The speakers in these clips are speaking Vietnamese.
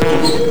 Thank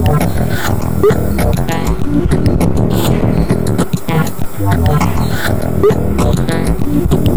Thank you.